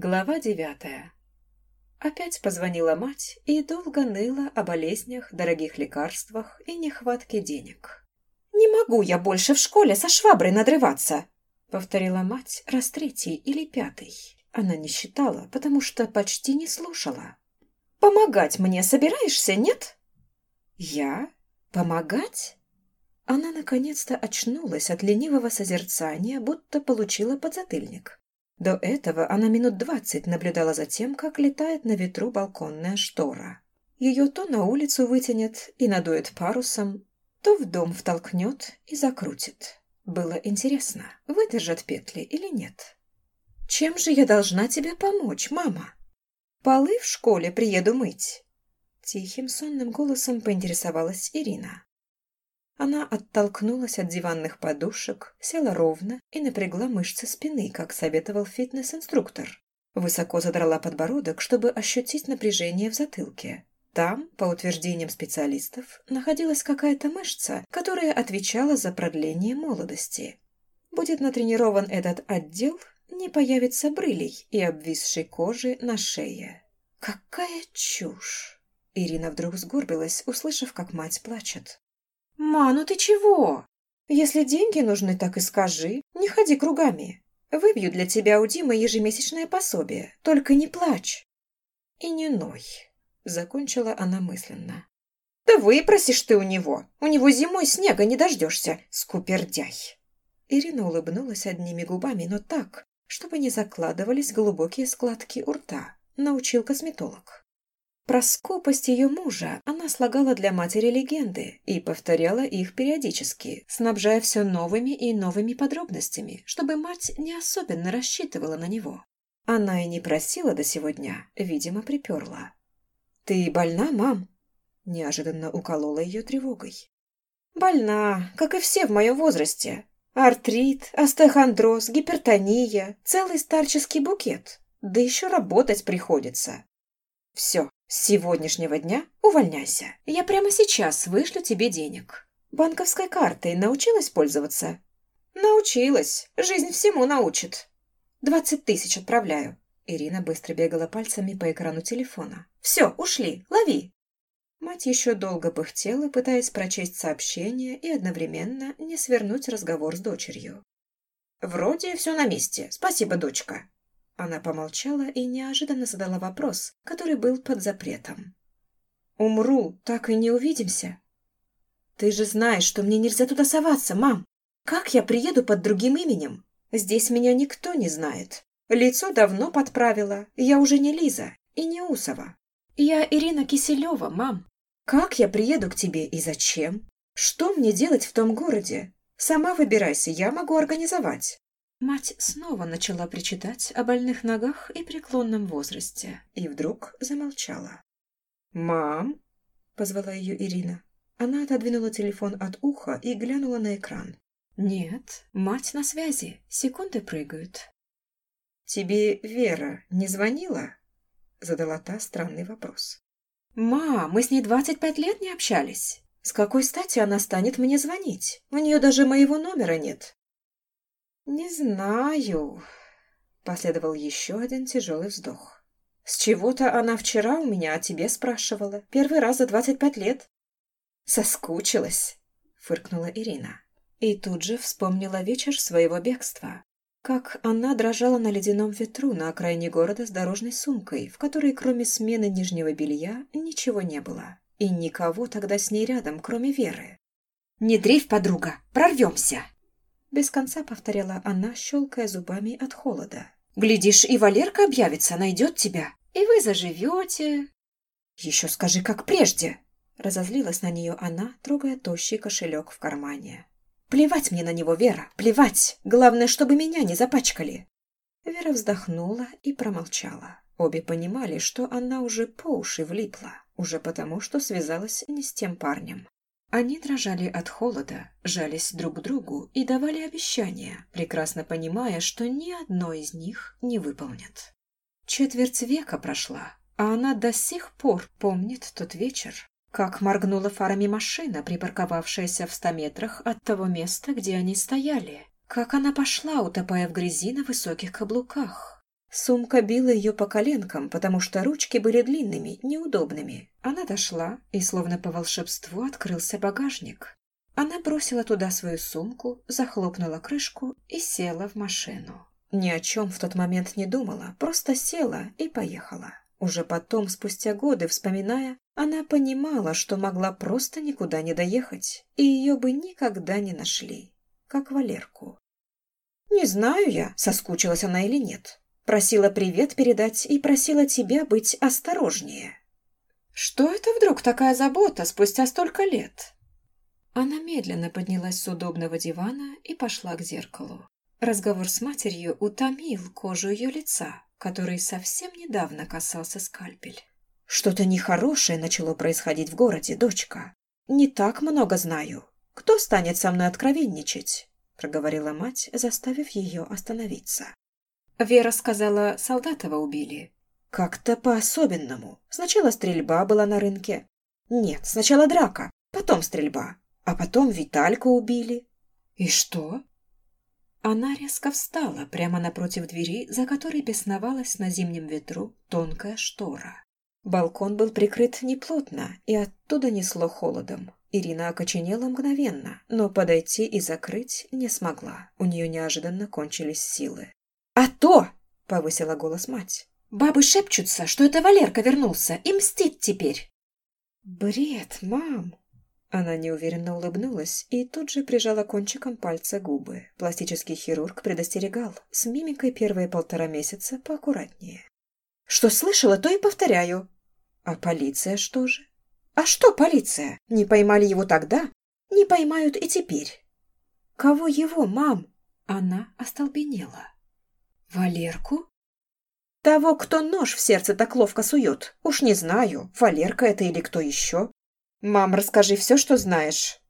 Глава девятая. Опять позвонила мать и долго ныла о болезнях, дорогих лекарствах и нехватке денег. «Не могу я больше в школе со шваброй надрываться!» Повторила мать раз третий или пятый. Она не считала, потому что почти не слушала. «Помогать мне собираешься, нет?» «Я? Помогать?» Она наконец-то очнулась от ленивого созерцания, будто получила подзатыльник. До этого она минут двадцать наблюдала за тем, как летает на ветру балконная штора. Ее то на улицу вытянет и надует парусом, то в дом втолкнет и закрутит. Было интересно, выдержат петли или нет. «Чем же я должна тебе помочь, мама?» «Полы в школе приеду мыть». Тихим сонным голосом поинтересовалась Ирина. Она оттолкнулась от диванных подушек, села ровно и напрягла мышцы спины, как советовал фитнес-инструктор. Высоко задрала подбородок, чтобы ощутить напряжение в затылке. Там, по утверждениям специалистов, находилась какая-то мышца, которая отвечала за продление молодости. Будет натренирован этот отдел, не появится брылей и обвисшей кожи на шее. Какая чушь! Ирина вдруг сгорбилась, услышав, как мать плачет. «Ма, ну ты чего? Если деньги нужны, так и скажи. Не ходи кругами. Выбью для тебя у Димы ежемесячное пособие. Только не плачь». «И не ной», — закончила она мысленно. «Да выпросишь ты у него. У него зимой снега не дождешься, скупердяй». Ирина улыбнулась одними губами, но так, чтобы не закладывались глубокие складки у рта. Научил косметолог. Про скупость ее мужа она слагала для матери легенды и повторяла их периодически, снабжая все новыми и новыми подробностями, чтобы мать не особенно рассчитывала на него. Она и не просила до сегодня, видимо, приперла. «Ты больна, мам?» Неожиданно уколола ее тревогой. «Больна, как и все в моем возрасте. Артрит, остеохондроз, гипертония, целый старческий букет. Да еще работать приходится. Все, с сегодняшнего дня увольняйся. Я прямо сейчас вышлю тебе денег. Банковской картой научилась пользоваться? Научилась. Жизнь всему научит. Двадцать тысяч отправляю. Ирина быстро бегала пальцами по экрану телефона. Все, ушли, лови. Мать еще долго пыхтела, пытаясь прочесть сообщение и одновременно не свернуть разговор с дочерью. «Вроде все на месте. Спасибо, дочка. Она помолчала и неожиданно задала вопрос, который был под запретом. «Умру, так и не увидимся?» «Ты же знаешь, что мне нельзя туда соваться, мам! Как я приеду под другим именем? Здесь меня никто не знает. Лицо давно подправила, я уже не Лиза и не Усова. Я Ирина Киселева, мам. Как я приеду к тебе и зачем? Что мне делать в том городе? Сама выбирайся, я могу организовать». Мать снова начала причитать о больных ногах и преклонном возрасте, и вдруг замолчала. «Мам!» — позвала ее Ирина. Она отодвинула телефон от уха и глянула на экран. «Нет, мать на связи, секунды прыгают». «Тебе Вера не звонила?» — задала та странный вопрос. «Ма, мы с ней двадцать пять лет не общались. С какой стати она станет мне звонить? У нее даже моего номера нет. «Не знаю», — последовал еще один тяжелый вздох. «С чего-то она вчера у меня о тебе спрашивала. Первый раз за двадцать пять лет». «Соскучилась», — фыркнула Ирина. И тут же вспомнила вечер своего бегства. Как она дрожала на ледяном ветру на окраине города с дорожной сумкой, в которой кроме смены нижнего белья ничего не было. И никого тогда с ней рядом, кроме Веры. «Не дрейф, подруга, прорвемся!» Без конца повторяла она, щелкая зубами от холода. «Глядишь, и Валерка объявится, найдет тебя, и вы заживете». «Еще скажи, как прежде!» Разозлилась на нее она, трогая тощий кошелек в кармане. «Плевать мне на него, Вера, плевать! Главное, чтобы меня не запачкали!» Вера вздохнула и промолчала. Обе понимали, что она уже по уши влипла, уже потому, что связалась не с тем парнем. Они дрожали от холода, жались друг к другу и давали обещания, прекрасно понимая, что ни одно из них не выполнят. Четверть века прошла, а она до сих пор помнит тот вечер, как моргнула фарами машина, припарковавшаяся в ста метрах от того места, где они стояли, как она пошла, утопая в грязи на высоких каблуках. Сумка била ее по коленкам, потому что ручки были длинными, неудобными. Она дошла, и словно по волшебству открылся багажник. Она бросила туда свою сумку, захлопнула крышку и села в машину. Ни о чем в тот момент не думала, просто села и поехала. Уже потом, спустя годы, вспоминая, она понимала, что могла просто никуда не доехать, и ее бы никогда не нашли, как Валерку. «Не знаю я, соскучилась она или нет. Просила привет передать и просила тебя быть осторожнее». «Что это вдруг такая забота спустя столько лет?» Она медленно поднялась с удобного дивана и пошла к зеркалу. Разговор с матерью утомил кожу ее лица, который совсем недавно касался скальпель. «Что-то нехорошее начало происходить в городе, дочка. Не так много знаю. Кто станет со мной откровенничать?» проговорила мать, заставив ее остановиться. Вера сказала, Солдатова убили. Как-то по-особенному. Сначала стрельба была на рынке. Нет, сначала драка, потом стрельба. А потом Витальку убили. И что? Она резко встала прямо напротив двери, за которой бесновалась на зимнем ветру тонкая штора. Балкон был прикрыт неплотно, и оттуда несло холодом. Ирина окоченела мгновенно, но подойти и закрыть не смогла. У нее неожиданно кончились силы. «А то!» — повысила голос мать. «Бабы шепчутся, что это Валерка вернулся и мстит теперь!» «Бред, мам!» Она неуверенно улыбнулась и тут же прижала кончиком пальца губы. Пластический хирург предостерегал. С мимикой первые полтора месяца поаккуратнее. «Что слышала, то и повторяю». «А полиция что же?» «А что полиция? Не поймали его тогда? Не поймают и теперь». «Кого его, мам?» Она остолбенела. «Валерку?» «Того, кто нож в сердце так ловко сует. Уж не знаю, Валерка это или кто еще. «Мам, расскажи все, что знаешь».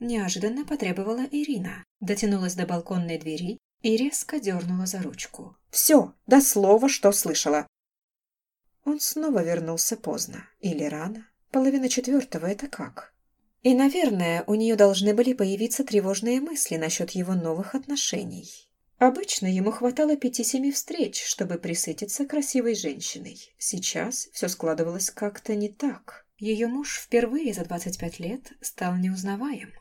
Неожиданно потребовала Ирина, дотянулась до балконной двери и резко дернула за ручку. «Все, до слова, что слышала». Он снова вернулся поздно. Или рано. Половина четвертого – это как? И, наверное, у нее должны были появиться тревожные мысли насчет его новых отношений. Обычно ему хватало пяти-семи встреч, чтобы присытиться красивой женщиной. Сейчас все складывалось как-то не так. Ее муж впервые за 25 лет стал неузнаваем.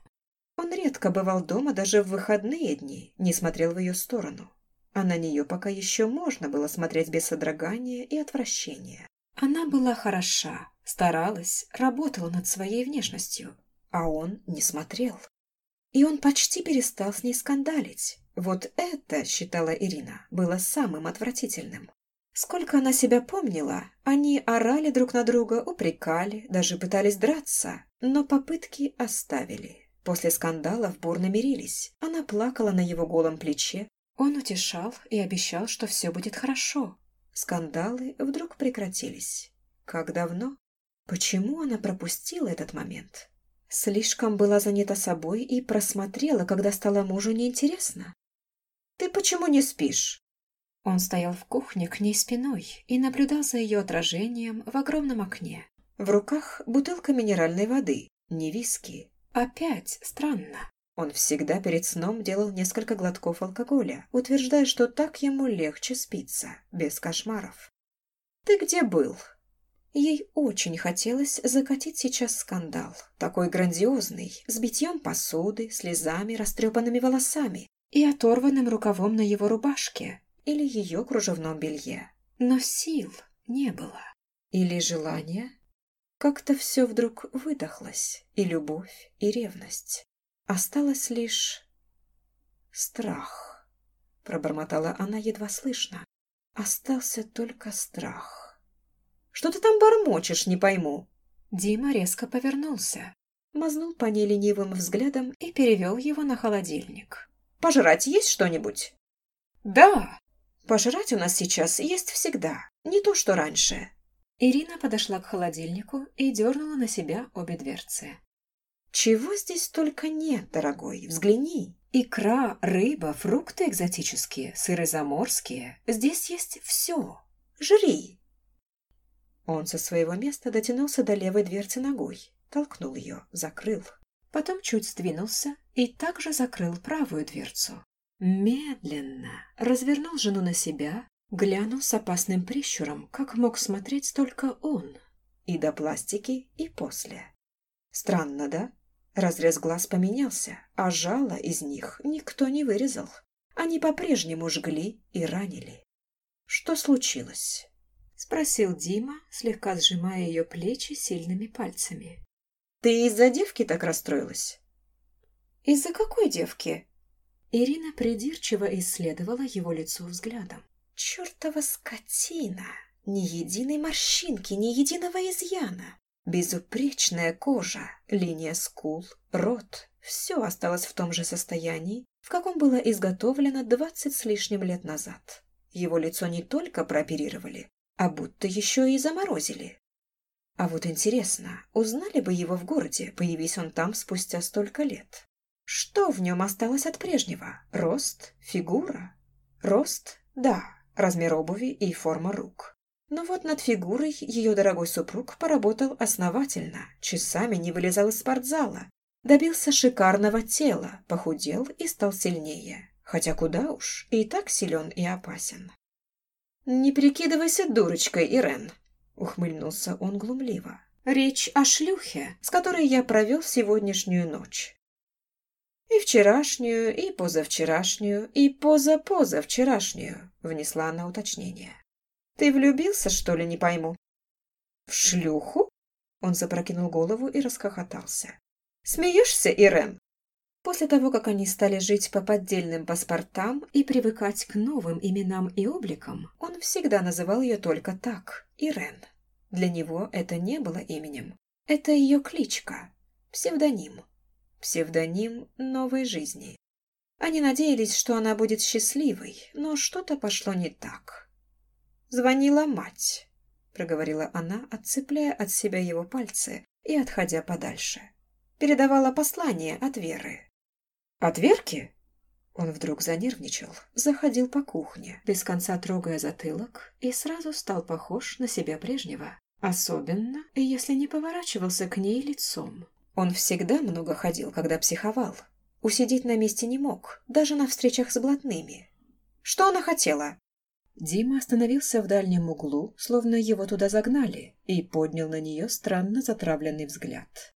Он редко бывал дома даже в выходные дни, не смотрел в ее сторону. А на нее пока еще можно было смотреть без содрогания и отвращения. Она была хороша, старалась, работала над своей внешностью, а он не смотрел. И он почти перестал с ней скандалить. Вот это, считала Ирина, было самым отвратительным. Сколько она себя помнила, они орали друг на друга, упрекали, даже пытались драться, но попытки оставили. После скандалов бурно мирились. Она плакала на его голом плече. Он утешал и обещал, что все будет хорошо. Скандалы вдруг прекратились. Как давно? Почему она пропустила этот момент? Слишком была занята собой и просмотрела, когда стало мужу неинтересно. «Ты почему не спишь?» Он стоял в кухне к ней спиной и наблюдал за ее отражением в огромном окне. В руках бутылка минеральной воды, не виски. Опять странно. Он всегда перед сном делал несколько глотков алкоголя, утверждая, что так ему легче спится, без кошмаров. «Ты где был?» Ей очень хотелось закатить сейчас скандал, такой грандиозный, с битьем посуды, слезами, растрепанными волосами и оторванным рукавом на его рубашке, или ее кружевном белье. Но сил не было. Или желания. Как-то все вдруг выдохлось, и любовь, и ревность. Осталось лишь страх. Пробормотала она едва слышно. Остался только страх. «Что ты там бормочешь, не пойму?» Дима резко повернулся, мазнул по ней ленивым взглядом и перевел его на холодильник. «Пожрать есть что-нибудь?» «Да!» Пожрать у нас сейчас есть всегда, не то что раньше». Ирина подошла к холодильнику и дернула на себя обе дверцы. «Чего здесь только нет, дорогой, взгляни. Икра, рыба, фрукты экзотические, сыры заморские. Здесь есть все. Жри!» Он со своего места дотянулся до левой дверцы ногой, толкнул ее, закрыл. Потом чуть сдвинулся и также закрыл правую дверцу. Медленно развернул жену на себя, Глянул с опасным прищуром, как мог смотреть только он. И до пластики, и после. Странно, да? Разрез глаз поменялся, а жало из них никто не вырезал. Они по-прежнему жгли и ранили. «Что случилось?» — спросил Дима, слегка сжимая ее плечи сильными пальцами. «Ты из-за девки так расстроилась?» «Из-за какой девки?» Ирина придирчиво исследовала его лицо взглядом. «Чертова скотина! Ни единой морщинки, ни единого изъяна! Безупречная кожа, линия скул, рот – все осталось в том же состоянии, в каком было изготовлено двадцать с лишним лет назад. Его лицо не только прооперировали, а будто еще и заморозили. А вот интересно, узнали бы его в городе, появись он там спустя столько лет? Что в нем осталось от прежнего? Рост? Фигура? Рост? Да. Размер обуви и форма рук. Но вот над фигурой ее дорогой супруг поработал основательно, часами не вылезал из спортзала, добился шикарного тела, похудел и стал сильнее. Хотя куда уж, и так силен и опасен. «Не прикидывайся дурочкой, Ирен», — ухмыльнулся он глумливо. «Речь о шлюхе, с которой я провел сегодняшнюю ночь. И вчерашнюю, и позавчерашнюю, и позапозавчерашнюю», — внесла она уточнение. Ты влюбился, что ли, не пойму?» «В шлюху?» Он запрокинул голову и расхохотался. «Смеешься, Ирен?» После того, как они стали жить по поддельным паспортам и привыкать к новым именам и обликам, он всегда называл ее только так – Ирен. Для него это не было именем. Это ее кличка, псевдоним. Псевдоним новой жизни. Они надеялись, что она будет счастливой, но что-то пошло не так. Звонила мать, проговорила она, отцепляя от себя его пальцы и отходя подальше. Передавала послание от Веры. От Верки? Он вдруг занервничал, заходил по кухне, без конца трогая затылок, и сразу стал похож на себя прежнего. Особенно, если не поворачивался к ней лицом. Он всегда много ходил, когда психовал. Усидеть на месте не мог, даже на встречах с блатными. Что она хотела? Дима остановился в дальнем углу, словно его туда загнали, и поднял на нее странно затравленный взгляд.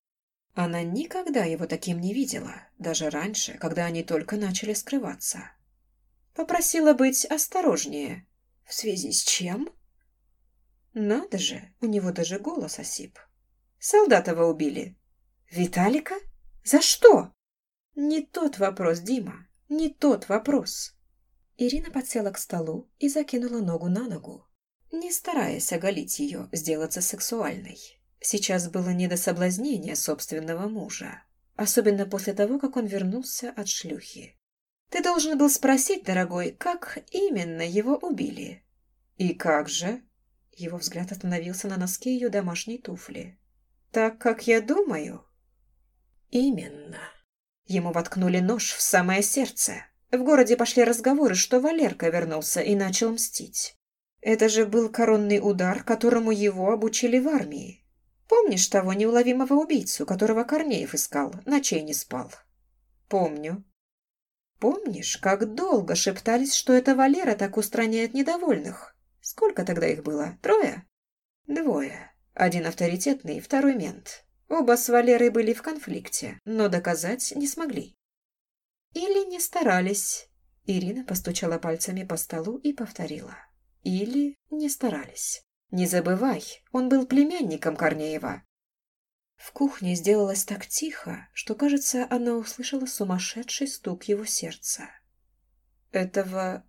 Она никогда его таким не видела, даже раньше, когда они только начали скрываться. Попросила быть осторожнее. В связи с чем? Надо же, у него даже голос осип. Солдатова убили. Виталика? За что? Не тот вопрос, Дима, не тот вопрос. Ирина подсела к столу и закинула ногу на ногу, не стараясь оголить ее, сделаться сексуальной. Сейчас было не до соблазнения собственного мужа, особенно после того, как он вернулся от шлюхи. «Ты должен был спросить, дорогой, как именно его убили?» «И как же?» Его взгляд остановился на носке ее домашней туфли. «Так, как я думаю?» «Именно». Ему воткнули нож в самое сердце. В городе пошли разговоры, что Валерка вернулся и начал мстить. Это же был коронный удар, которому его обучили в армии. Помнишь того неуловимого убийцу, которого Корнеев искал, ночей не спал? Помню. Помнишь, как долго шептались, что это Валера так устраняет недовольных? Сколько тогда их было? Трое? Двое. Один авторитетный, второй мент. Оба с Валерой были в конфликте, но доказать не смогли. Или не старались. Ирина постучала пальцами по столу и повторила. Или не старались. Не забывай, он был племянником Корнеева. В кухне сделалось так тихо, что, кажется, она услышала сумасшедший стук его сердца. «Этого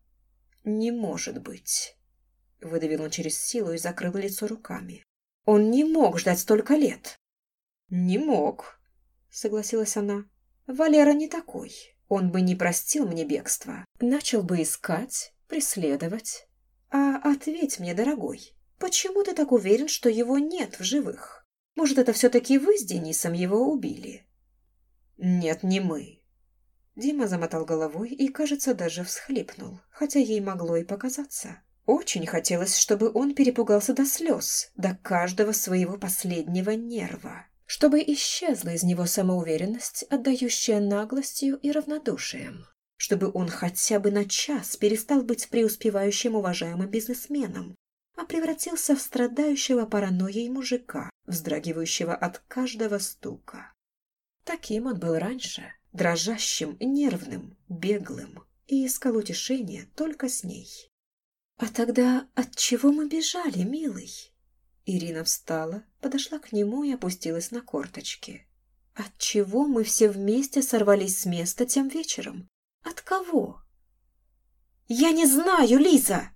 не может быть», — выдавил он через силу и закрыл лицо руками. «Он не мог ждать столько лет». «Не мог», — согласилась она. «Валера не такой. Он бы не простил мне бегство. Начал бы искать, преследовать. А ответь мне, дорогой, почему ты так уверен, что его нет в живых? Может, это все-таки вы с Денисом его убили? Нет, не мы. Дима замотал головой и, кажется, даже всхлипнул, хотя ей могло и показаться. Очень хотелось, чтобы он перепугался до слез, до каждого своего последнего нерва чтобы исчезла из него самоуверенность, отдающая наглостью и равнодушием. чтобы он хотя бы на час перестал быть преуспевающим уважаемым бизнесменом, а превратился в страдающего паранойей мужика, вздрагивающего от каждого стука. Таким он был раньше, дрожащим, нервным, беглым, и искал утешения только с ней. «А тогда от чего мы бежали, милый?» Ирина встала, подошла к нему и опустилась на корточки. «От чего мы все вместе сорвались с места тем вечером? От кого?» «Я не знаю, Лиза!»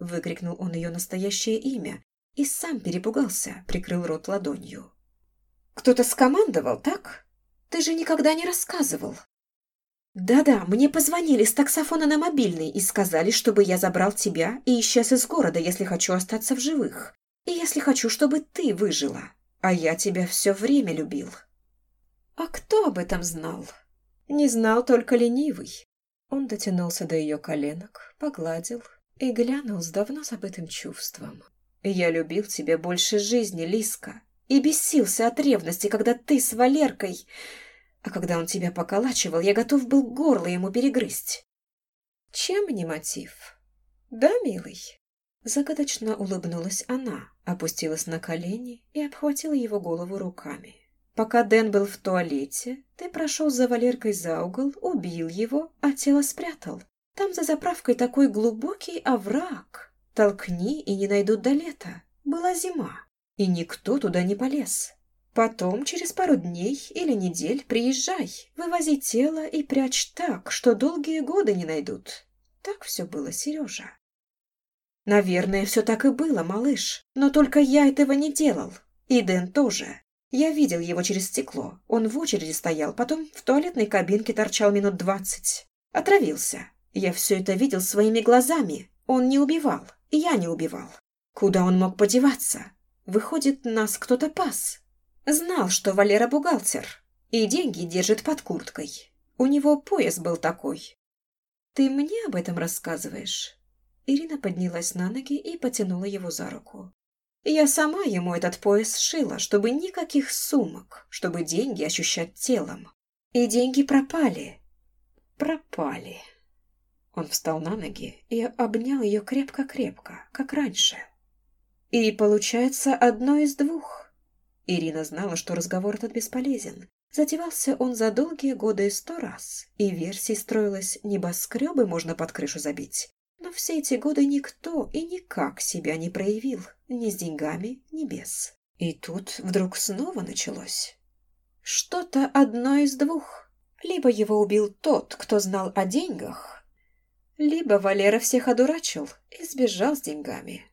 Выкрикнул он ее настоящее имя и сам перепугался, прикрыл рот ладонью. «Кто-то скомандовал, так? Ты же никогда не рассказывал». «Да-да, мне позвонили с таксофона на мобильный и сказали, чтобы я забрал тебя и исчез из города, если хочу остаться в живых. Если хочу, чтобы ты выжила. А я тебя все время любил». «А кто об этом знал?» «Не знал только ленивый». Он дотянулся до ее коленок, погладил и глянул с давно забытым чувством. «Я любил тебя больше жизни, Лиска, и бесился от ревности, когда ты с Валеркой...» А когда он тебя поколачивал, я готов был горло ему перегрызть. Чем не мотив? Да, милый? Загадочно улыбнулась она, опустилась на колени и обхватила его голову руками. Пока Дэн был в туалете, ты прошел за Валеркой за угол, убил его, а тело спрятал. Там за заправкой такой глубокий овраг. Толкни и не найдут до лета. Была зима, и никто туда не полез. Потом, через пару дней или недель, приезжай, вывози тело и прячь так, что долгие годы не найдут. Так все было, Сережа. Наверное, все так и было, малыш. Но только я этого не делал. И Дэн тоже. Я видел его через стекло. Он в очереди стоял, потом в туалетной кабинке торчал минут двадцать. Отравился. Я все это видел своими глазами. Он не убивал. Я не убивал. Куда он мог подеваться? Выходит, нас кто-то пас. Знал, что Валера бухгалтер и деньги держит под курткой. У него пояс был такой. Ты мне об этом рассказываешь? Ирина поднялась на ноги и потянула его за руку. Я сама ему этот пояс сшила, чтобы никаких сумок, чтобы деньги ощущать телом. И деньги пропали. Пропали. Он встал на ноги и обнял ее крепко-крепко, как раньше. И получается одно из двух. Ирина знала, что разговор этот бесполезен. Затевался он за долгие годы сто раз, и версий строилась небоскребы можно под крышу забить. Но все эти годы никто и никак себя не проявил, ни с деньгами, ни без. И тут вдруг снова началось. Что-то одно из двух. Либо его убил тот, кто знал о деньгах, либо Валера всех одурачил и сбежал с деньгами.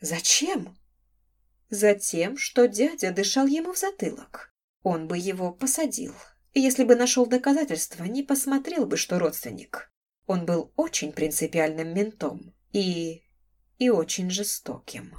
Зачем? Затем, что дядя дышал ему в затылок. Он бы его посадил. Если бы нашел доказательства, не посмотрел бы, что родственник. Он был очень принципиальным ментом и... и очень жестоким.